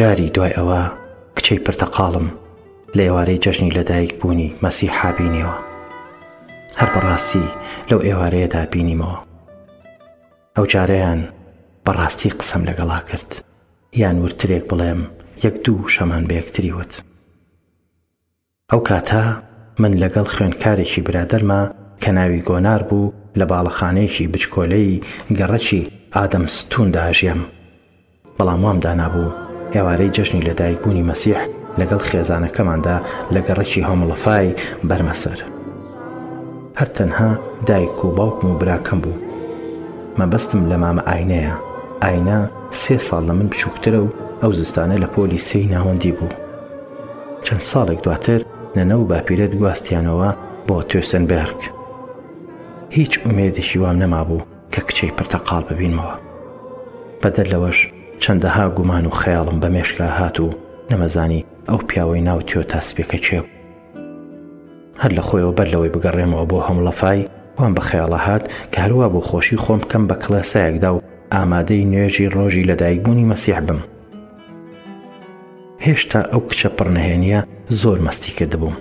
جاری دوای ئەوە کچەی پرتەقاڵم لە ئێوارەی جەژنی لەدایک بوونی مەسی حابینەوە هەر بەڕاستی لەو ئێوارەیەدا بینیمەوە ئەو جارەیان بەڕاستی قسەم لەگەڵا کرد یان وردترێک بڵێم یەک دوو وشەمان بە یەکتری وت. ئەو کاتە من لەگەڵ خوێندکارێکی برادەرما کە ناوی گۆنار بوو لە باڵەخانەیەکی بچکۆلەی گەڕەکی ئادەم ستوون داژیام. بەڵام وام دانابوو ئێوارەی جەژنی لەدایکبوونی مەسیح لەگەڵ خێزانەکەماندا لە گەڕەکی هۆمڵەفای بەرمە سەر. هەر تەنها دایک و باوکم و براکەم بوو مەبەستم لە مامە ئاینەیە ئاینا سێ ساڵ لە من بچووکترە و ئەو زستانە لە پۆلی سێی ناوەندی بوو چەند ساڵێک دواتر نەنە و باپیرەت گواستیانەوە بۆ تۆسنبرگ هیچ ئومێدێکی وام نەمابوو کە کچەی پرتەقاڵ ببینمەوە بەدەر لەوەش چەندەها گومان و خەیاڵم بە مێشکا هات و نەمەزانی ئەو پیاوەی ناو تۆ تاسپێکە چێ بوو هەر لە خۆیەوە بەر لەوەی بگەڕێمەوە بۆ هەمڵەفای وام بە خەیاڵە هات کە هەروا بۆ خۆشی خۆم بکەم بە کڵێسایەکدا و ئامادەی نوێژی ڕۆژی لەدایکبوونی مەسیح بم هێشتا ئەو کچە پڕنەهێنیە زۆر مەستی کردبووم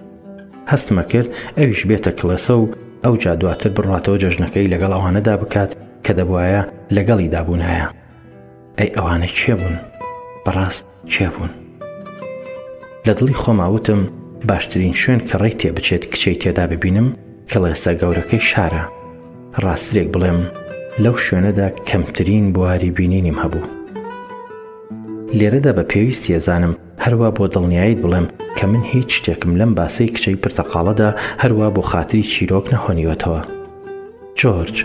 هەستمە کرد ئەویش بێتە کڵێسە و ئەو جا دواتر بڕاتەوە جەژنەکەی لەگەڵ ئەوانەدا بکات کە دەبواە لەگەڵی دابوونایە ئەی ئەوانە کێ بوون بەڕاست کێ بوون لە دڵی خۆما وتم باشترین شوێن کە ڕێی تێ بچێت کچەی تێدا ببینم کڵێسە گەورەکەی شارە ڕاسترێک بڵێم لەو شوێنەدا کەمترین بواری بینینیم هەبوو لێرەدا بە پێویست ێزانم هەروا بۆ دڵنیایت بڵێم کە من هیچ شتێکم لەم باسەی کچەی پرتەقاڵەدا هەروا بۆ خاتری چیرۆک نەهۆنیوەتەوە. جۆرج،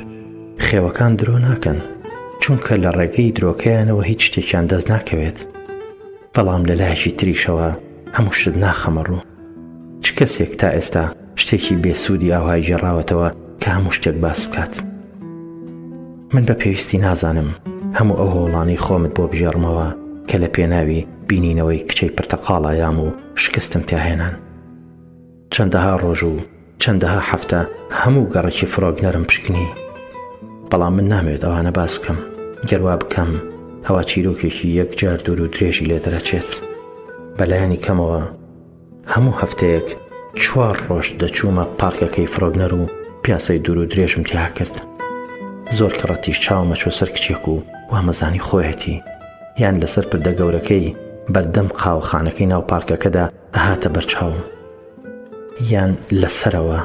خێوەکان درۆ ناکەن، چونکە لە ڕێگەی درۆکەیانەوە هیچ شتێکیان دەست ناکەوێت، بەڵام لە لایەکی تریشەوە هەموو شت ناخەمە ڕوو. چ کەسێک تا ئێستا شتێکی بێسوودی ئاوهای گێڕاوەتەوە کە هەموو شتێک باس بکات من بە پێویستی نازانم هەموو ئەو هۆڵانەی خۆمت بۆ بژێڕمەوە کە لە پێناوی بینینەوەی کچەی پرتەقاڵایام و شکستم تاهێنان چەندەها ڕۆژ و چەندەها هەفتە هەموو گەڕەکی فرۆگنەرم پشکنی بەڵام من نامەوێت ئەوانە باس بکەم گەروا بکەم ئەوە چیرۆکێکی یەکجار دوور و درێژی لێ دەرەچێت بەلایانی کەمەوە هەموو هەفتەیەک چوار ڕۆژ دەچوومە پارکەکەی فرۆگنەر و پیاسەی دوور و درێژم تیا کرد زۆر کە ڕەتیش چاومە چۆ سەر کچێک و وامەزانی خۆیەتی یان لەسەر پردە گەورەکەی بەردەم قاوەخانەکەی ناو پارکەکەدا ئەهاتە بەرچاوم یان لە سەرەوە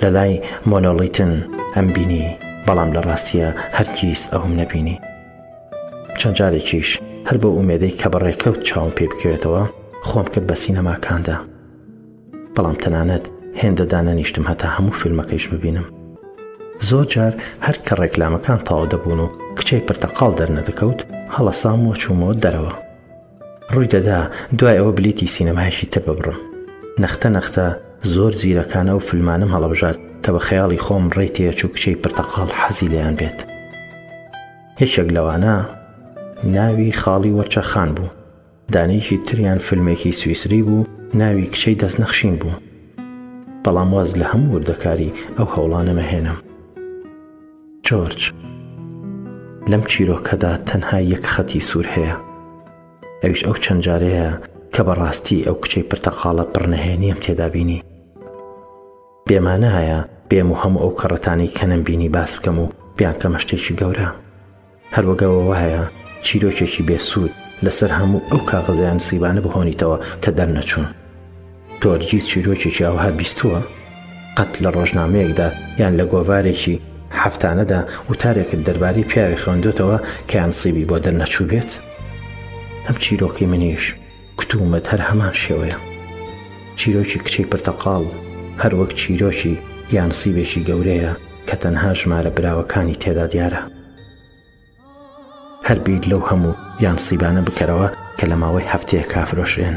لە لای مۆنۆڵیتن ئەم بینی بەڵام لە ڕاستیە هەرگیز ئەوم نەبینی چەند جارێکیش هەر بۆ ئومێدەی کە بەڕێکەوت چاوم پێ بکەوێتەوە خۆم کرد بە سینەماکاندا بەڵام تەنانەت هێندە دانەنیشتم هەتا هەموو فیلمەکەیش ببینم زۆر جار هەر کە ڕێکلامەکان تاو دەبوون و کچەی پرتەقاڵ دەرنەدەکەوت هەڵەسام وە چوومەوە دەرەوە ڕویدەدا دوای ئەوە بلیتی سینەمایەکی تر ببڕم. نەختە نەختە زۆر زیرەکانە ئەو فلمانەم هەڵەبژارد کە بە خەیاڵی خۆم ڕێی تێئەچوو کچەی پرتەقاڵ حەزی لێیان بێت. یەکێک لەوانە ناوی خاڵی وەرچە خان بوو. دانەیەکی تریان فلمێکی سویسری بوو ناوی کچەی دەستنەخشین بوو. بەڵام واز لە هەموو وردەکاری ئەو هەوڵانەمە هێنام. جۆرج، لەم چیرۆکەدا تەنها یەک خەتی سوور هەیە، ئەویش ئەو چەند جارەیە کە بە ڕاستی ئەو کچەی پرتەقاڵە پڕ نهێنییەم تێدا بینی. بێ مانایە بێم و هەموو ئەو کەڕەتانەی کە نەمبینی باس بکەم و بیانکەمە شتێکی گەورە. هەروەگەوە وایە چیرۆکێکی بێ سوود لەسەر هەموو ئەو کاغەزە یان نسیبانە بهۆنیتەوە کە دەرنەچوون. تۆ هەرگیز چیرۆکێکی ئاوها بیستووە؟ قەت لە ڕۆژنامەیەکدا یان لە گۆڤارێکی هەفتانەدا وتارێکت دەربارەی پیاوێک خوێندۆتەوە کە یان نسیبی بۆ دەرنەچووبێت؟ ئەم چیرۆکەی منیش. کتومت هەر هەمان شێوەیە. چیرۆکی کچەی پرتەقاڵ هەر وەک چیرۆکی یا نسیبێکی گەورەیە کە تەنها ژمارە براوەکانی تێدا دیارە. هەر بیر لەو هەموو یا نسیبانە بکەرەوە کە لە ماوەی هەفتەیەکا فرۆشرێن.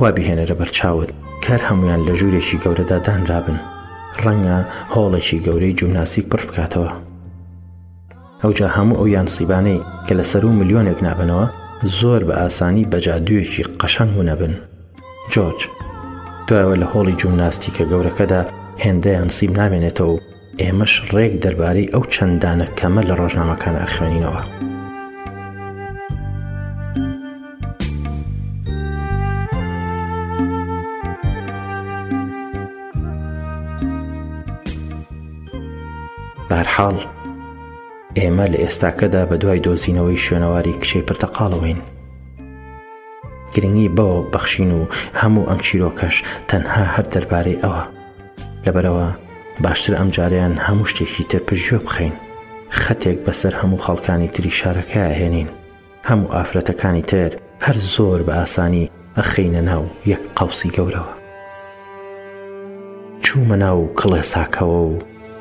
وا بیهێنەرە بەرچاوت کە هەر هەموویان لە ژوورێکی گەورەدا دانرابن. ڕەنگە هۆڵێکی گەورەی جومناسیک پڕ بکاتەوە. ئەوجا هەموو ئەو یانسیبانەی کە لە سەروو ملیۆنێک نابنەوە زۆر بە ئاسانی بە جادوویەکی قەشەنگ و نەبن. جۆرج. دوایەوە لە هۆڵی جومناستیکە گەورەکەدا هێندە یانسیب نامێنێتەوە و ئێمەش ڕێک دەربارەی ئەو چەند دانە کەمە لە ڕۆژنامەکان ئەخوێنینەوە. بەرحاڵ ئێمە لە ئێستاکەدا بە دوای دۆزینەوەی شوێنەواری کچەی پرتەقاڵەوەین گرنگی بەوە بەخشین و هەموو ئەم چیرۆکەش تەنها هەر دەربارەی ئەوە لەبەرەوە باشتر ئەم جاریان هەموو شتێکی تر پژوە بخەین خەتێک بەسەر هەموو خەڵکانی تری شارەکە هێنین هەموو ئافرەتەکانی تر هەر زۆر بە ئاسانی ئەخەینە ناو یەک قەوسی گەورەوە. چوومە ناو کڵێساکەوە و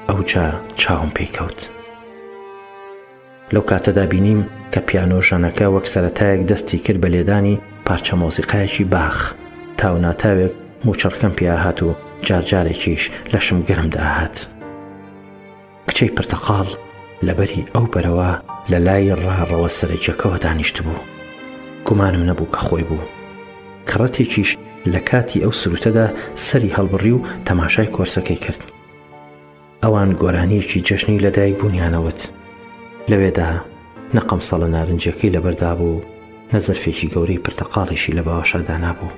ئەوجا چاوم پێی کەوت. لەو کاتەدا بینیم کە پیانۆ ژەنەکە وەک سەرەتایەک دەستی کرد بە لێدانی پارچە مۆسیقایەکی باخ، تاو ناتاوێک موچڕکەم پێ ئەهات و جارجارێکیش لەشم گەرم دەئەهات. کچەی پرتەقاڵ لەبەری ئەو بەرەوە لە لای ڕاڕەوە سەرەکیەکەوە دانیشتبوو گومانم نەبوو کە خۆی بوو کڕەتێکیش لە کاتی ئەو سروتەدا سەری هەڵبڕی و تەماشای کۆرسەکەی کرد ئەوان گۆرانیەکی جەژنی لەدایک بوونیانەوت لەوێدا نەقەم سەڵە نارنجەکەی لەبەردا بوو نەزەرفێکی گەورەی پرتەقاڵیشی لە باوەشادانا بوو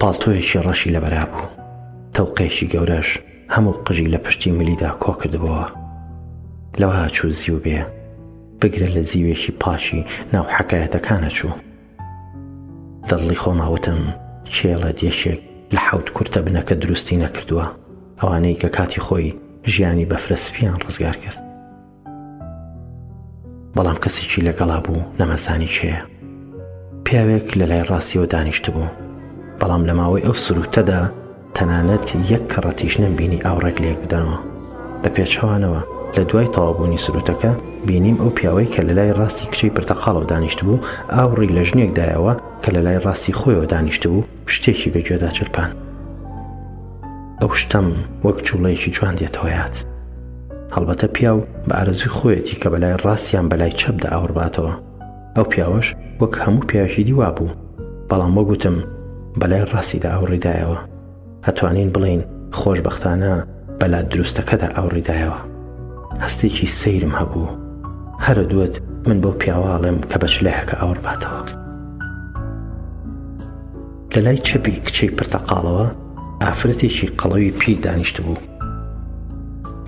پاڵتۆیەکی ڕەشی لەبەرا بوو، تەوقەیەکی گەورەش هەموو قژی لە پشتی ملیدا کۆ کردبۆوە. لەوها چوو زیو بێ، بگرە لە زیوێکی پاکی ناو حەکایەتەکانە چوو. لە دڵی خۆما وتم کێڵت یەکێک لە حەوت کورتە بنەکە دروستی نەکردووە، ئەوانەی کە کاتی خۆی ژیانی بەفرە سپییان ڕزگار کرد. بەڵام کەسێکی لەگەڵا بوو نەمەزانی چێە پیاوێک لە لای ڕاستیەوە دانیشت بوو بەڵام لە ماوەی ئەو سروتەدا تەنانەت یەک کەڕەتیش نەمبینی ئاوڕێک لێک بدەنەوە بە پێچەوانەوە لە دوای تەوابوونی سروتەکە بینیم ئەو پیاوەی کە لە لای ڕاستی کچەی پرتەقاڵەوە دانیشت بوو ئاوڕی لە ژنێکدایەوە کە لە لای ڕاستی خۆیەوە دانیشت بوو شتێکی بە گوێدا چرپان ئەو شتەم وەک جوڵەیەکی جوان دێتەوە یاد هەڵبەتە پیاو بە ئارەزوی خۆیەتی کە بەلای ڕاستیان بەلای چەپدا ئاوڕباتەوە ئەو پیاوەش وەک هەموو پیاوێکی دیوا بوو بەڵام وەگوتم بەلای ڕاستیدا ئاوڕیدایەوە ئەتوانین بڵین خۆشببختانە بەلا دروستەکەدا ئاوڕیدایەوە هەستێکی سەیرم هەبوو هەرە دوت من بۆ پیاواڵێم کە بەچلایەکە ئاوڕباتەوە لە لای چەپی کچەی پرتەقاڵەوە ئافرەتێکی قەڵەوی پیر دانیشت بوو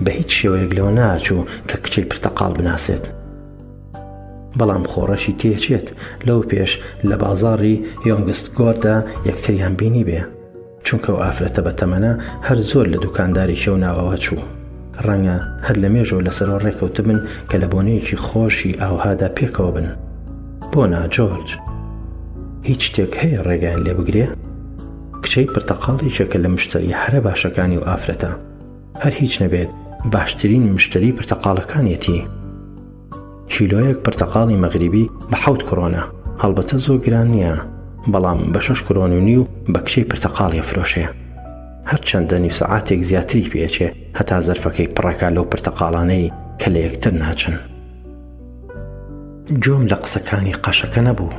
بە هیچ شێوەیەک لەوە ناچوو کە کچەی پرتەقال بناسێت بەڵام خۆڕەشی تێچێت لەو پێش لە بازاڕی یۆنگست گۆردا یەکتریان بینی بێ چونکە ئەو ئافرەتە بە تەمەنە هەر زۆر لە دوکانداری شەو ناوەوە چوو. ڕەنگە هەر لە مێژەوە لەسەرەوە ڕێکەوتبن کە لە بۆنەیەکی خۆشی ئاوهادا پێکەوە بن. بۆ نا جۆرج؟ هیچ شتێک هەیە ڕێگایان لێ بگرێ؟ کچەی پرتەقاڵ یەکێکە لە مشتەری هەرە باشەکانی و ئافرەتە. هەر هیچ نەبێت باشترین مشتەری پرتەقاڵەکانیەتی. کیلۆیەک پرتەقاڵی مەغریبی بە حەوت کڕۆنە هەڵبەتە زۆر گران نییە بەڵام بە شەش کڕۆن و نیو بە کچەی پرتەقاڵی فرۆشێ هەرچەندە نیو سەعاتێک زیاتری پێچێ هەتا زەرفەکەی پڕەکە لەو پرتەقاڵانەی کە لە یەکتر ناچن جۆم لە قسەکانی قەشەکە نەبوو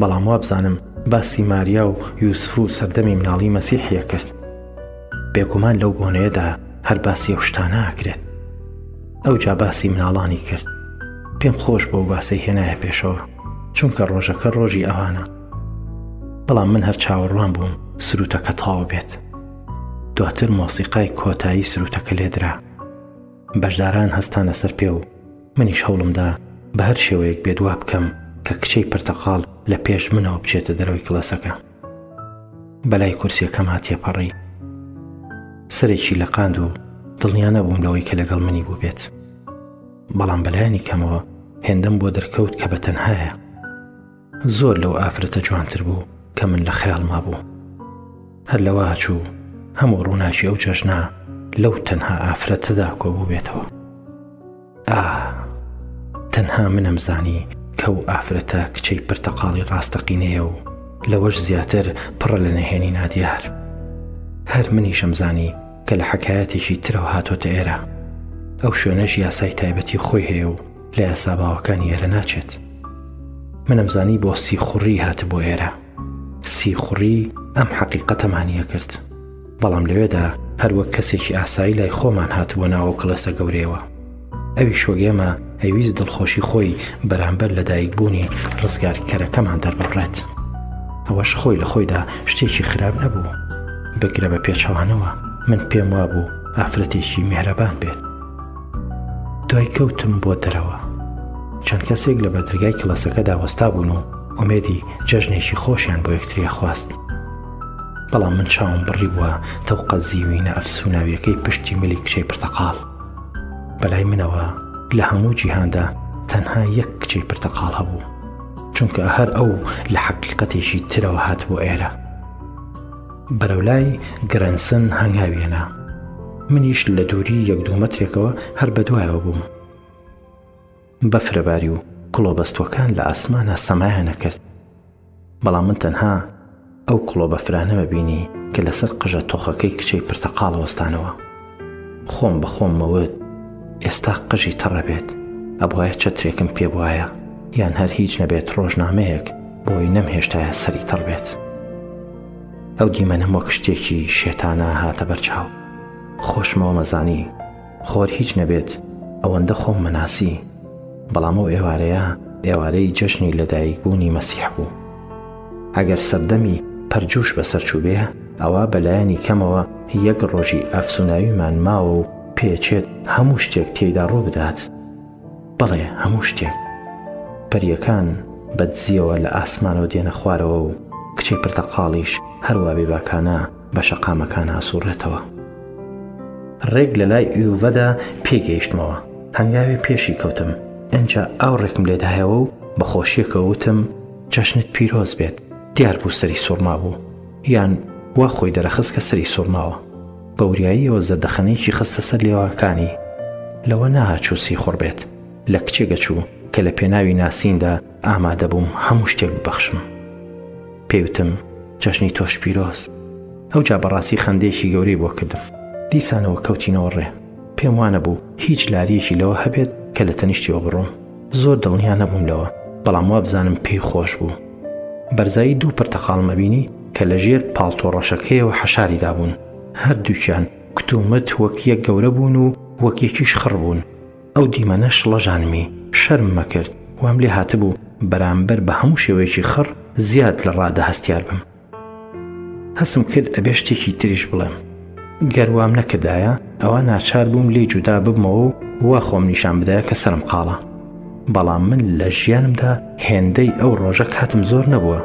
بەڵام وابزانم باسی ماریا و یوسف و سەردەمی مناڵی مەسیحە کرد بێگومان لەو بۆنەیەدا هەر باسی ئەو شتانە ئاکرێت ئەو جا باسی مناڵانی کرد پێم خۆش بۆ باسی هێنایە پێشەوە چونکە ڕۆژەکە ڕۆژی ئەوانە بەڵام من هەر چاوەڕوان بووم سروتەکە تاو بێت دواتر مۆسیقای کۆتایی سروتەکە لێدرا بەشداران هەستان لەسەر پێ و منیش هەوڵمدا بە هەر شێوەیەک بێدوا بکەم کە کچەی پرتەقاڵ لە پێش منەوە بچێتە دەرەوەی کڵەسەکە بەلای کورسیەکەما تێپەڕی. سەرێکی لەقاند و دڵنیا نەبووم لەوەی کە لەگەڵ منی بووبێت. بەڵام بەلایەنی کەمەوە هێندەم بۆ دەرکەوت کە بەتەنهایە. زۆر لەو ئافرەتە جوانتر بوو کە من لە خەیاڵما بوو. هەر لەوە هەچوو هەموو ڕووناکی ئەو جەژنە لەو تەنها ئافرەتەدا کۆبووبێتەوە. ئاه تەنها منم زانی کە و ئافرەتە کچەی پرتەقاڵی ڕاستەقینەیە و لەوەش زیاتر پڕە لە نەهێنی نادیار هەر منیشم زانی کە لە حەکایەتێکی ترەوە هاتۆتە ئێرە ئەو شوێنەش یاسای تایبەتی خۆی هەیە و لە یاساباوەکانی ئێرە ناچێت منم زانی بۆ سیخوڕی هاتبوو ئێرە سیخوڕی ئەم حەقیقەتەمانیە کرد بەڵام لەوێدا هەر وەک کەسێکی ئاسایی لای خۆمان هاتبووە ناو ئەو کڵێسە گەورەیەوە. ئەویش وەک ئێمە ئەیویست دڵخۆشی خۆی بەرامبەر لەدایکبوونی ڕزگارکەرەکەمان دەرببڕێت. ئەوەش خۆی لە خۆیدا شتێکی خراپ نەبوو، بگرە بە پێچەوانەوە من پێم وابوو ئافرەتێکی میهرەبان بێت. دوای کەوتم بۆ دەرەوە. چەند کەسێک لە بەردەرگای کڵێسەکەدا وەستابوون و ئومێدی جەژنێکی خۆشیان بۆ یەکتری ئەخواست. بەڵام من چاوم بڕیبووە تەوقە زیوینە ئەفسوناویەکەی پشتی ملی کچەی پرتەقاڵ بەلای منەوە لە هەموو جیهاندا تەنها یەک کچەی پرتەقاڵ هەبوو چونکە هەر ئەو لە حەقیقەتێکی ترەوە هات بۆ ئێرە بەرەولای گرنسن هەنگاویێنا منیش لە دووری یەک دوو مەترێکەوە هەر بەدوایەوە بووم بەفرە باری و کڵۆ بەستووەکان لە ئاسمانا سەمایان نەکرد بەڵام من تەنها ئەو کڵۆ بەفرانەمە بینی کە لەسەر قژە تۆخەکەی کچەی پرتەقاڵ وەستانەوە خۆم بە خۆم مەوت ئێستا قژی تەڕە بێت ئەبواە چەترێکم پێ بواە یان هەر هیچ نەبێت ڕۆژنامەیەک بۆی نەم هێشتایە سەری تەڕ بێت ئەو دیمەنەم وەک شتێکی شێتانە هاتە بەرچاو خۆشمەوە مەزانی خۆر هیچ نەبێت ئەوەندە خۆم مەناسی بەڵام ئەو ئێوارەیە ئێوارەی جەژنی لەدایک بوونی مەسیح بوو ئەگەر سەردەمی پەرجوش بەسەر چووبێ ئەوە بەلایەنی کەمەوە یەک ڕۆژی ئەفسوناویمان ماوە و پێچێت هەموو شتێک تێیدا ڕوو بدات بەڵێ هەموو شتێک پەریەکان بەدزیەوە لە ئاسمانەوە دێنە خوارەوە و کچێ پرتەقاڵیش هەروە بێباکانە بە شەقامەکان ئاسوڕێتەوە. ڕێک لە لای ئیوڤەدا پێگەیشتمەوە هەنگاوی پێشی کەوتم ئەجا ئاو ڕێکم لێدایەوە و بە خۆشیەکە وتم جەشنت پیرۆز بێت دیار بوو سەری سوڕما بوو یان وا خۆی دەرەخست کە سەری سوڕماوە بە وریاییەوە زەردەخەنەیەکی خستە سەر لێوەکانی لەوە نەهاچوو سیخوڕ بێت لە کچێکە چوو کە لە پێناوی ناسیندا ئامادە بووم هەموو شتێک ببەخشم. پێیوتم، جەژنی تۆش پیرۆز. ئەوجا بەڕاستی خەندەیەکی گەورەی بۆ کردم. دیسانەوە کەوتینەوە ڕێ. پێم وانەبوو هیچ لارییەکی لەوە هەبێت کە لە تەنیشتیەوە بڕۆم. زۆر دڵنیا نەبووم لەوە، بەڵام وابزانم پێی خۆش بوو. بەرزایی دوو پرتەقاڵمە بینی کە لە ژێر پاڵتۆ ڕەشەکەیەوە حەشاری دابوون. هەردووکیان کوت و مت وەک یەک گەورە بوون و وەک یەکیش خڕ بوون. ئەو دیمەنە شڵەژانمی شەرممە کرد، وام لێ هاتبوو بەرامبەر بە هەموو شێوەیەکی خڕ زیاد لە ڕادە هەستیار بم. هەستم کرد ئەبێ شتێکی تریش بڵێم. گەر وام نەکردایە، ئەوا ناچار بووم لێی جودا ببمەوە و وا خۆم نیشان بدایە کە سەرم قاڵە. بەڵام من لە ژیانمدا هێندەی ئەو ڕۆژە کاتم زۆر نەبووە.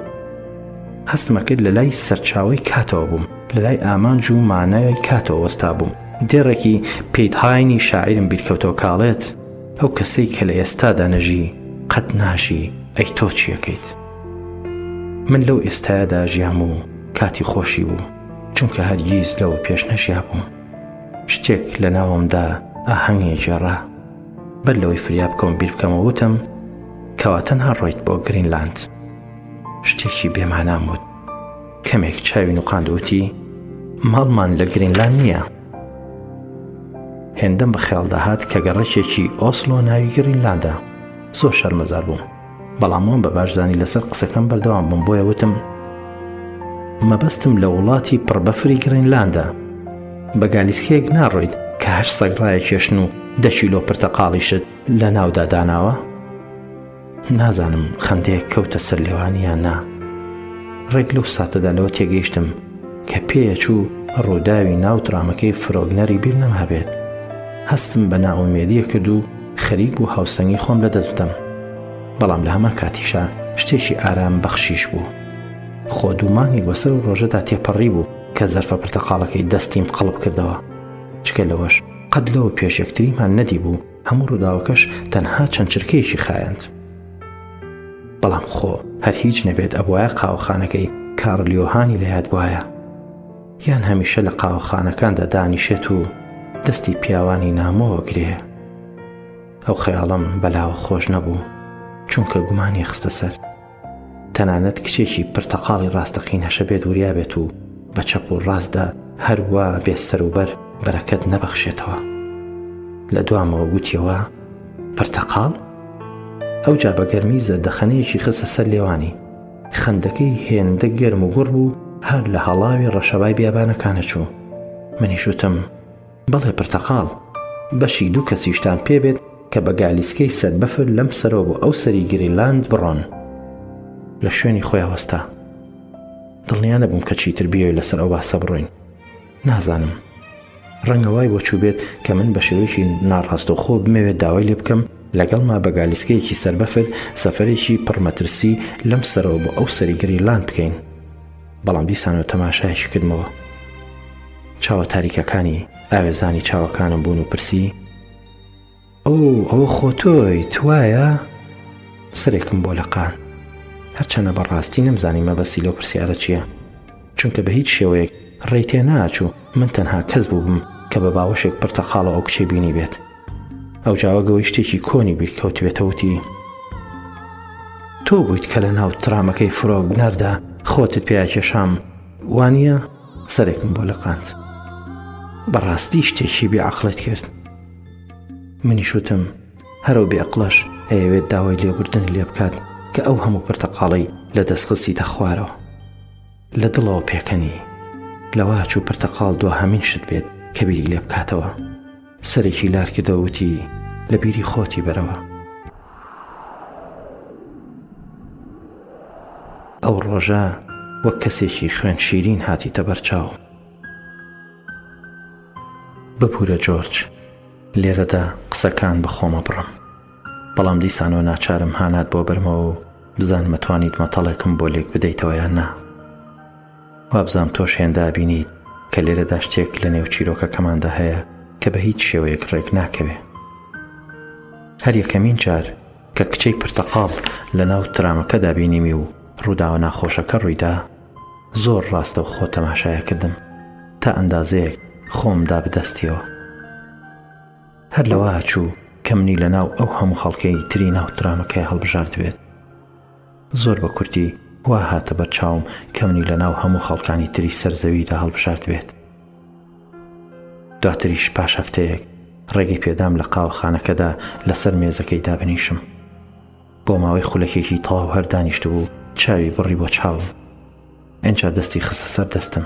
هەستمەکرد لە لای سەرچاوەی کاتەوە بووم، لە لای ئامانج و مانای کاتەوە وەستابووم. دێڕێکی پیت هاینی شاعیرم بیرکەوتەوە کاڵێت، ئەو کەسەی کە لە ئێستادا نەژی قەت ناژی ئەی تۆ چیەکەیت؟ من لەو ئێستایەدا ژیام و کاتی خۆشی بوو چونکە هەرگیز لەوە پێش نەژیابووم شتێک لە ناومدا ئاهەنگێ جێڕا بەر لەوەی فریا بکەم بیر بکەمە وتم کەواتەنها ڕۆیت بۆ گرینلاند شتێکی بێمانام وت کەمێک چاوی نوقاند وتی ماڵمان لە گرینلان نییە هێندەم بە خێڵ دەهات کە گەڕەکێکی ئۆسلۆ ناوی گرینلاندە زۆر شەرمەزار بووم بەڵام وام بە باشزانی لەسەر قسەکەم بەردەوام بم بۆیە وتم مەبەستم لە وڵاتی پڕبەفری گرینلاندا بە گالیسکەیەک ناڕۆیت کە هەر سەگڕایە کێشن و دەچیلۆ پرتەقاڵیشت لە ناودا داناوە نازانم خەندەیەک کەوتە سەر لێوان یان نا. ڕێک لەو ساتەدا لەوە تێگەیشتم کە پێیەچوو ڕووداوی ناو درامەکەی فرۆگنەری بیر نەمابێت. هەستم بە نائومێدییە کرد و خەریک بوو هاوسەنگی خۆم لەدەست بدەم. بەڵام لە هەمان کاتیشا شتێکی ئارام بەخشیش بوو. خۆ دوو مانگێک بەسەر و ڕۆژەدا تێپەڕی بوو کە زەرفە پرتەقاڵەکەی دەستیم قەڵب کردەوە. چکە لەوەش قەت لەوە پێش یەکتریمان نەدیبوو هەموو ڕووداوەکەش تەنها چەند چرکەیەکی خایاند. بەڵام خۆ هەر هیچ نەبێت ئەبوایە قاوەخانەکەی کارلیۆهانی لە یاد بوایە. یان هەمیشە لە قاوەخانەکاندا دانیشێت و دەستی پیاوانی نامۆوە گرێ. ئەو خەیاڵەم بەلاوە خۆش نەبوو، چونکە گومانی خستە سەر. تەنانەت کچێکی پرتەقاڵی ڕاستەقین هەشەبێت وریابێت و بە چەپ و ڕاستدا هەروا بێ سەروبەر بەرەکەت نەبەخشێتەوە لە دوامەوە گوتیەوە پرتەقاڵ ئەوجا بە گەرمی زەردەخەنەیەکی خستە سەر لێوانی خەندەکەی هێندە گەرم و گوڕ بوو هەر لە هەڵاوی ڕەشەبای بیابانەکانە چوو منیشوتم بەڵێ پرتەقاڵ. بەشی دوو کەسیشتان پێ بێت کە بە گالیسکەی سەر بەفر لەم سەرەوە بۆ ئەو سەری گرینلاند بڕۆن. لە شوێنی خۆیا وەستا. دڵنیا نەبووم کە چیتر بیەوێت لەسەر ئەو باسە بڕۆین. نازانم. ڕەنگە وای بۆ چووبێت کە من بە شێوەیەکی ناڕاستەوخۆ بمەوێت داوای لێ بکەم لەگەڵما بە گالیسکەیەکی سەر بەفر سەفەرێکی پڕ مەترسی لەم سەرەوە بۆ ئەو سەری گرینلاند بکەین. بەڵام دیسانەوە تەماشایشی کردمەوە چاوە تاریکەکانی ئاوێزانی چاوەکانم بوون و پرسی ئەو ئەوە خۆتۆی توایە سرێکم بۆ لەقان هەرچەنە بەڕاستی نەمزانی مەبەستی لۆ پرسیارە چییە چونکە بە هیچ شێوەیەک ڕێی تێ ناچوو من تەنها کەس بووبم کە بە باوەشێک پرتەقاڵە ئەو کچەی بینی بێت ئەو جاوەگەوەی شتێکی کۆنی بیر کەوتبێتە وتی تۆ بوویت کە لە ناو ترامەکەی فرۆک نەردا خۆتت پێیا کێشام وانە سەرێکم بۆ لە قاند بەڕاستی شتێکی بێعقلت کرد منی شوتم هەرو بێقلەش ئەیەوێت داوای لێبوردن لێ بکات کە ئەو هەموو پرتەقاڵی لە دەستخستی تەخوارەوە لە دڵەوە پێکەنی لەواچ و پرتەقال دو هەمین شت بێت کە بیری لێ بکاتەوە. سەرێکی لارکردەوە وتی، لە بیری خۆتی بەرەوە. ئەو ڕۆژە وەک کەسێکی خوێن شیرین هاتیتە بەرچاو. ببورە جۆرج، لێرەدا قسەکان بە خۆمە بڕم. بەڵام دیسانەوە ناچارم هانات بۆ بەرمەوە و بزانم ئەتوانیت مەتەڵێکم بۆ لێک بدەیتەوە یان نا. وابزانم تۆش هێندا بینیت کە لێرەدا شتێک لە نێو چیرۆکەکەماندا هەیە کە بە هیچ شێوەیەک ڕێک ناکەوێ هەر یەکەمین جار کە کچەی پرتەقاڵ لە ناو ترامەکەدا بینیمی و ڕووداوە ناخۆشەکە ڕوویدا زۆر ڕاستە و خۆ تەماشایە کردم تا ئەندازەیەک خۆم دا بدەستیەوە هەر لەوە چوو کە منی لە ناو ئەو هەموو خەڵکەی تری ناو ترامەکەی هەڵبژاردبێت زۆر بە کورتی وا هاتە بەر چاوم کە منی لە ناو هەموو خەڵکانی تری سەر زەویدا هەڵبژارد بێت. دواتریش پاش هەفتەیەک ڕێگەی پێدام لە قاوەخانەکەدا لەسەر مێزەکەی دابنیشم. بۆ ماوەی خولەکێکی تەواو هەر دانیشتبوو چاوی بڕی بۆ چاوم. ئینجا دەستی خستە سەر دەستم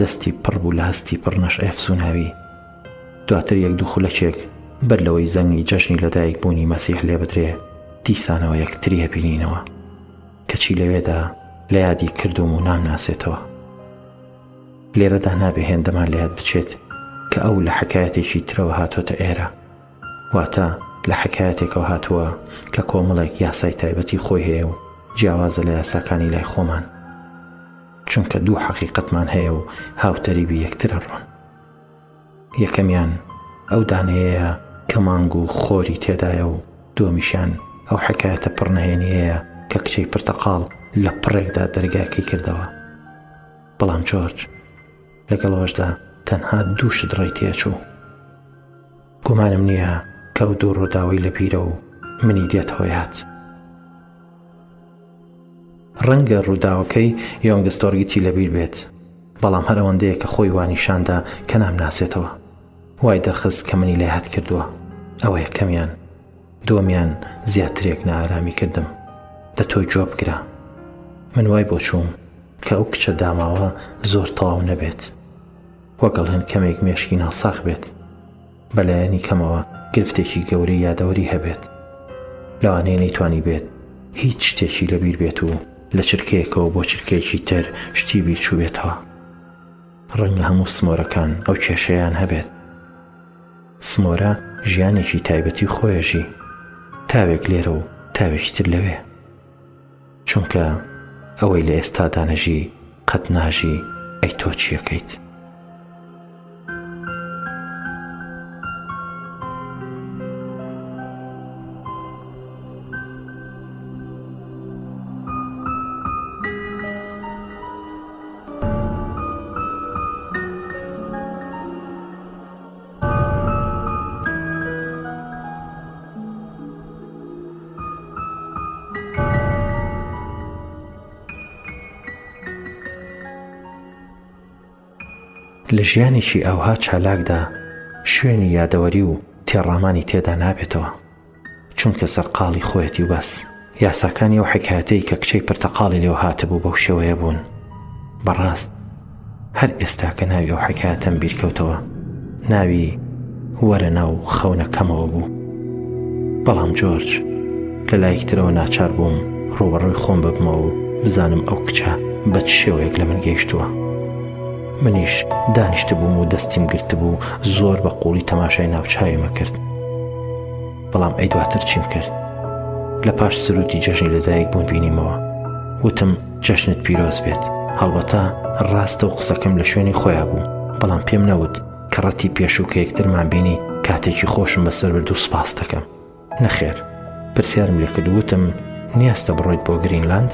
دەستی پڕ بوو لە هەستی پڕ نەش ئەفسوناوی دواتر یەک دوو خولەکێک بەر لەوەی زەنگی جەژنی لەدایک بوونی مەسیح لێ بدرێ دیسانەوە یەکتریە بینینەوە کەچی لەوێدا لە یادی کردوم و نام ناسێتەوە لێرەدا نابێ هێندەمان لە یاد بچێت کە ئەو لە حکایەتێکی ترەوە هاتۆتە ئێرە واتە لە حەکایەتێکەوە هاتووە کە کۆمەڵێک یاسای تایبەتی خۆی هەیە و جیاوازە لە یاساکانی لای خۆمان، چونکە دوو حەقیقەتمان هەیە و هاوتەریبی یەکترە ڕۆن. یەکەمیان ئەو دانەیەیە کە مانگ و خۆری تێدایە و دووەمیشیان ئەو حەکایەتە پڕ نەهێنییەیە کە کچەی پرتەقاڵ لە پڕێکدا دەرگاکەی کردەوە. بەڵام جۆرج. لەگەڵ ئەوەشدا تەنها دوو شت ڕێی تێچوو. گومانم نییە کە ئەو دوو ڕووداوەی لە بیرە و منی دێتەوە یاد. ڕەنگە ڕووداوەکەی یۆنگستۆرگیتی لەبیر بێت، بەڵام هەر ئەوەندەیە کە خۆی وانیشاندا کە نامناسێتەوە. وای دەرخست کە منی لە یاد کردووە. ئەوە یەکەمیان. دۆمیان زیاترێک نائارامی کردم لە تۆ گوێ بگرە من وای بۆ چووم کە ئەو کچە داماوە زۆر تەواو نەبێت وەگەڵ هەن کەمێک مێشکی ناساخ بێت بەلایەنی کەمەوە گرفتێکی گەورەی یادەوەری هەبێت لەوانەیە نەیتوانی بێت هیچ شتێکی لەبیر بێت و لە چرکەیەکەوە بۆ چرکەیەکی تر شتی بیرچووبێتەوە ڕەنگە هەموو سمۆرەکان ئەو کێشەیان هەبێت سمۆرە ژیانێکی تایبەتی خۆیە ژی تاوێک لێرە و تاوێکی تر لەوێ چونکە ئەوەی لە ئێستا دانەژی قەت ناژی ئەی تۆ چیەکەیت لە ژیانێکی ئاوها چالاکدا شوێنی یادەوەری و تێڕامانی تێدا نابێتەوە. چونکە سەرقاڵی خۆیەتی و بەس. یاساکانی ئەو حەکایەتەی کە کچەی پرتەقاڵی لێوە هاتبوو بەو شێوەیە بوون. بەڕاست هەر ئێستا کە ناوی ئەو حەکایەتەم بیرکەوتەوە ناوی وەرە ناو خەونەکەمەوە بوو. بەڵام جۆرج لە لایەکی ترەوە ناچار بووم ڕووبەڕووی خۆم ببمەوە و بزانم ئەو کچە بە چ شێوەیەک لە من گەیشتووە. منیش دانیشتبووم و دەستیم گرتبوو زۆر بە قوڵی تەماشای ناوچاوی مەکرد بەڵام ئەی دواتر چیم کرد لە پاش سروتی جەژنی لەدایک بوون بینیمەوە وتم جەشنت پیرۆز بێت هەڵبەتە ڕاستە و قسەکەم لە شوێنی خۆیان بوو بەڵام پێم نەوت کە ڕەتی پێشوو کە یەکترمان بینی کاتێکی خۆشم بەسەر برد و سپاس دەکەم نەخێر، پرسیارم لێ کرد و وتم، نیازتە بڕۆیت بۆ گرینلاند؟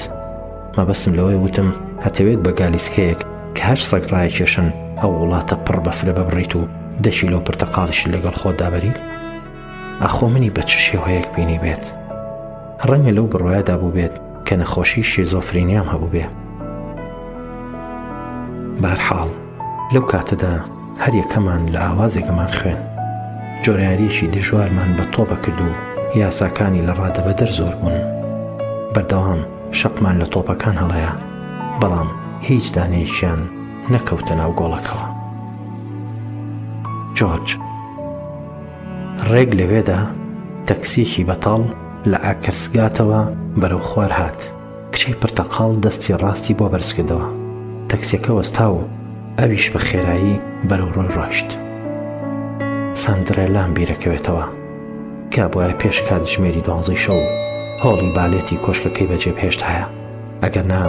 مەبەستم لەوەیە وتم، ئەتەوێت بە گالیسکەیەک کە هەر سەگ ڕایەکێشن ئەو وڵاتە پڕ بە فرە ببڕیت و دە کیلۆ پرتەقاڵیشت لەگەڵ خۆتدا بەریت؟ ئاخۆ منی بە چ شێوەیەک بینیبێت؟ ڕەنگە لەو بڕوایەدا بووبێت کە نەخۆشیی شیزۆفرینیام هەبووبێ. بەهەرحاڵ، لەو کاتەدا هەر یەکەمان لە ئاوازێکەمان خوێن جۆرایەریەکی دژوارمان بە تۆپە کرد و یاساکانی لە ڕادەبەدەر زۆر بوون بەردەوام شەقمان لە تۆپەکان هەڵەیە بەڵام هیچ دانێکیان نەکەوتە ناو گۆڵەکەوە جۆرج ڕێک لەوێدا تەکسیەکی بەتاڵ لە ئاکەرسگاتەوە بەرەو خوار هات کچەی پرتەقاڵ دەستی ڕاستی بۆ بەرزکردەوە، تەکسیەکە وەستا و ئەویش بە خێرایی بەرەو ڕۆی ڕۆشت. سەندرێللام بیرەکەوێتەوە، گابوایە پێش کاتژمێری دوانزەی شەو هۆڵی بالێتی کۆشکەکەی بەجێ بهێشتایە، ئەگەر نا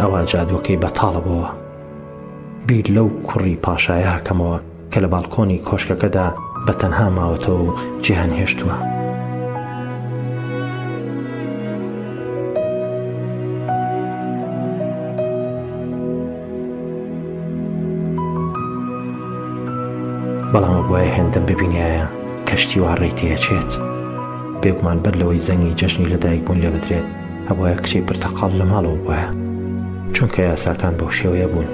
ئەوا جادووەکەی بەتاڵە بۆوە. بیر لەو کوڕی پاشایە ئەکەمەوە، کە لە باڵکۆنی کۆشکەکەدا بە تەنها ماوەتەوە و جێیان هێشتووە. بەڵام بۆیە هێندەم ببینایە کەشتی واڕێی تێچێت بێگومان بەر لەوەی زەنگی جەژنی لەدایک بوون لێ بدرێت هەبواە کچەی پرتەقال لە ماڵەوە بواە چونکە یاساکان بەو شێوەیە بوون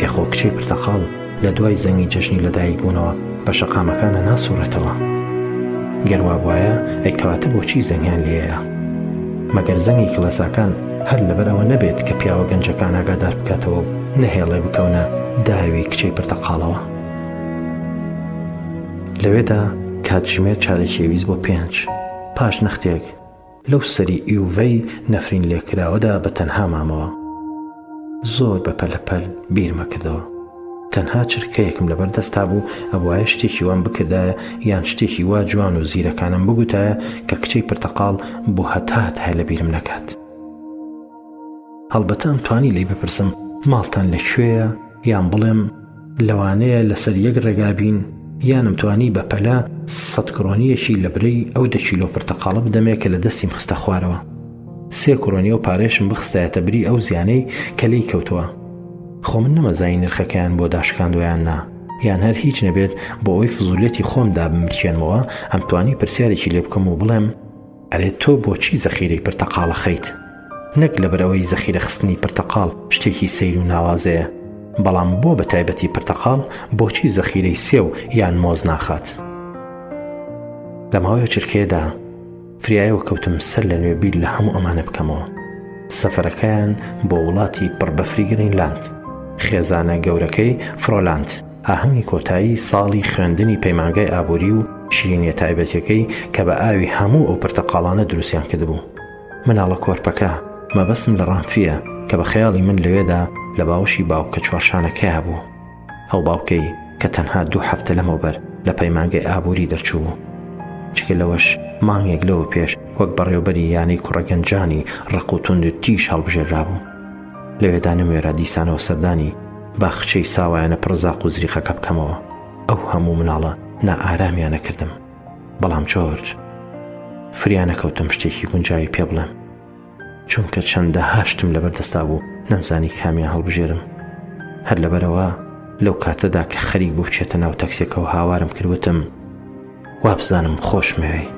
ئێخۆ کچەی پرتەقال لە دوای زەنگی جەژنی لەدایک بوونەوە بە شەقامەکانە ناسوڕێتەوە؟ گەر وابوایە ئەی کەواتە بۆچی زەنگیان لێیە؟ مەگەر زەنگی کڵێساکان هەر لەبەر ئەوە نەبێت کە پیاوە گەنجەکان ئاگادار بکاتەوە و نەهێڵێ بکەونە داوی کچەی پرتەقاڵەوە؟ لەوێدا کاتژمێر چارەکیەویست بۆ پێنج پاش نەختێک لەو سەری ئیوڤەی نەفرین لێکراوەدا بە تەنها مامەوە. زۆر بە پەلە پەل بیرمە کردەوە. تەنها چرکەیەکم لەبەر دەستا بوو، ئەبوایە شتێکی وام بکردایە یان شتێکی وا جوان و زیرەکانەم بگوتایە کە کچەی پرتەقاڵ بۆ هەتا هەتایە لە بیرم نەکات. هەڵبەتە ئەمتوانی لێی بپرسم ماڵتان لە کوێیە یان بڵێم، لەوانەیە لەسەر یەک ڕێگا بین، یانم توانی بە پەلە سەد کرۆنییەکی لە برەی ئەو دە کیلۆ پرتەقاڵە بدەمێ کە لە دەستیم خستە خوارەوە. سێ کرۆنی ئەو پارەیەشم بخستایەتە بری ئەو زیانەی کە لێی کەوتووە. خۆ من نەمەزانی نرخەکەیان بۆ داشکاندوە یان نا. یان هەر هیچ نەبێت، بۆ ئەوەی فزوولییەتی خۆم دابمرکێنمەوە، ئەمتوانی پرسیارێکی لێ بکەم و بڵێم، ئەرێ تۆ بۆچی زەخیرەی پرتەقاڵە خەیت؟ نەک لەبەرئەوەی زەخیرەخستنی پرتەقاڵ شتێکی سەیر و ناوازەیە، بەڵام بۆ بە تایبەتی پرتەقاڵ بۆچی زەخیرەی سێو یان مۆز ناخات؟ لە ماوەی ئەو چرکەیەدا فریایەوە کەوتم سەر لە نوێ بیر لە هەموو ئەمانە بکەمەوە. سەفەرەکەیان بۆ وڵاتی پڕ بەفری گرینلاند. خێزانە گەورەکەی فرۆلاند. ئاهەنگی کۆتایی ساڵی خوێندنی پەیمانگای ئابووری و شیرینیە تایبەتیەکەی کە بە ئاوی هەموو ئەو پرتەقاڵانە دروستیان کردبوو مناڵە کۆرپەکە مەبەستم لە ڕانفیە کە بە خەیاڵی من لەوێدا لە باوەشی باوکە چوارشانەکەیا بوو ئەو باوکەی کە تەنها دوو هەفتە لەمەوبەر لە پەیمانگای ئابووری دەرچووبوو چکە لەوەش مانگێک لەوە پێش وەک بەڕێوبەری یانەی کوڕە گەنجانی ڕەق و توندوتیژ هەڵبژێررابوو لەوێدا نەموێرا دیسانەوە سەردانی باخچەی ساوایانە پڕ زاق و زریقەکە بکەمەوە، ئەو هەموو مناڵە نائارامیانە کردم. بەڵام جۆرج، فریانەکەوتم شتێکی گونجاوی پێ بڵێم، چونکە چەندەها شتم لەبەر دەستا بوو نەمزانی کامیان هەڵبژێرم. هەر لەبەرئەوە لەو کاتەدا کە خەریک بوو بچێتە ناو تەکسێکەوە هاوارم کرد وتم، وابزانم خۆشمەوێی.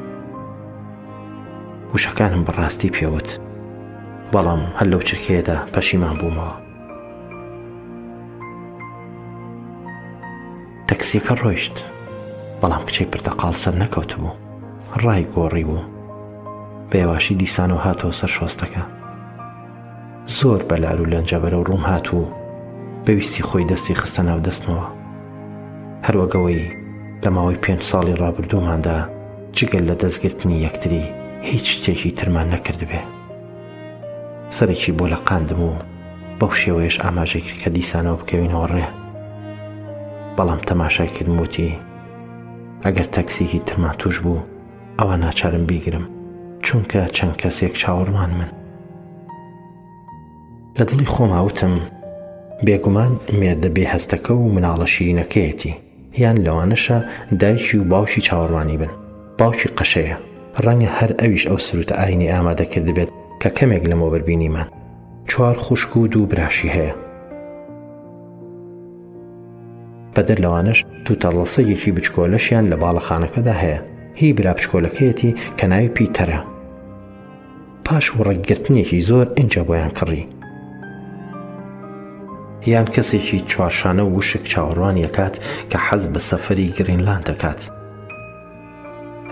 وشەکانم بەڕاستی پێوت بەڵام هەر لەو چرکەیەدا پەشیمان بوومەوە تەکسیەکە ڕۆیشت بەڵام کچەی پرتەقاڵ سەر نەکەوت بوو ڕای گۆڕی بوو بێواشی دیسانەوە هاتەوە سەر شۆستەکە زۆر بە لار و لەنجە بەرەو ڕووم هات و بە ویستی خۆی دەستی خستە ناو دەستمەوە هەروەگەوەی لە ماوەی پێنج ساڵی ڕابردووماندا جگەل لە دەستگرتنی یەکتری هیچ شتێکی ترمان نەکردبێ سەرەکی بۆ لە قاندم و بەو شێوەیەش ئاماژەی کرد کە دیسانەوە بکەوینەوە ڕێ بەڵام تەماشای کردموتی ئەگەر تەکسیکی ترمان توش بوو ئەوا ناچارم بیگرم چونکە چەند کەسێک چاوەڕوان من لە دڵی خۆماوتم بێگومان مێردە بێ هەستەکە و مناڵە شیرینەکەیەتی یان لەوانەشە دایکی و باوکی چاوەڕوانی بن باوکی قەشەیە ڕەنگە هەر ئەویش ئەو سروتە ئاینی ئامادە کردبێت کە کەمێک لەمەوە بەربینیمان چوار خوشک و دوو براشی هەیە بەدەر لەوانەش تووتەڵڵە سەگێکی بچکۆلەشیان لە باڵەخانەکەدا هەیە هی برا بچکۆلەکەیەتی کە ناوی پیتەرە پاش و ڕێکگرتنێکی زۆر ئینجا بۆیان کڕی یان کەسێکی چوارشانە وشک چاوەڕوان یەکات کە حەز بە سەفری گرینلاند دەکات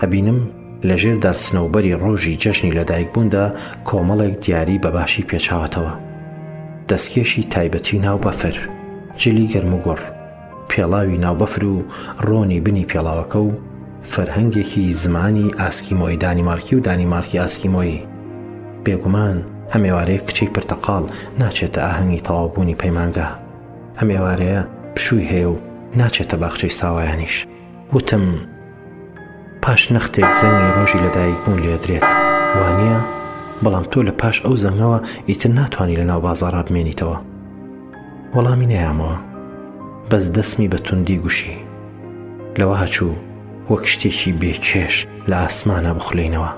ئەبینم لە ژێر دارسنەوبەری ڕۆژی جەژنی لەدایکبووندا کۆمەڵێک دیاری بە باشی پێچاوەتەوە دەستکێشی تایبەتی ناو بەفر جلی گەرم و گوڕ پێڵاوی ناو بەفر و ڕۆنی بنی پێڵاوەکە و فەرهەنگێکی زمانی ئاسکیمۆی دانیمارکی و دانیمارکی ئاسکیمۆی بێگومان ئەم ئێوارەیە کچەی پرتەقاڵ ناچێتە ئاهەنگی تەواوبوونی پەیمانگا ئەم ئێوارەیە پشووی هەیە و ناچێتە باخچەی ساوایانیش وتم، پاش نەختێک زەنگی ڕۆژی لەدایکبوون لێدرێت، وانییە؟ بەڵام تۆ لە پاش ئەو زەنگەوە ئیتر ناتوانی لە ناو بازاڕا بمێنیتەوە. وەڵامی نەیامەوە، بەس دەستمی بە توندی گوشی. لەوەها چوو وەک شتێکی بێ کێش لە ئاسمانا بخولێینەوە.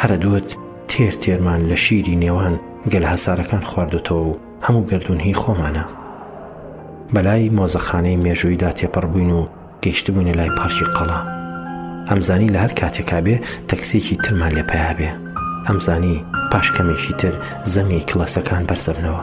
هەرە دووت تێر تێرمان لە شیری نێوان گەلە هەسارەکان خواردۆتەوە و هەموو گەردوون هی خۆمانە. بەلای مۆزەخانەی مێژوویدا تێپەڕ بووین و گەیشتبووینە لای پارکی قەڵا. ئەمزانی لە هەر کاتێکا بێ تەکسییەکی ترمان لێ پەیا بێ. ئەمزانی پاش کەمێکی تر زەمیی کڵێسەکان بەرزەبنەوە.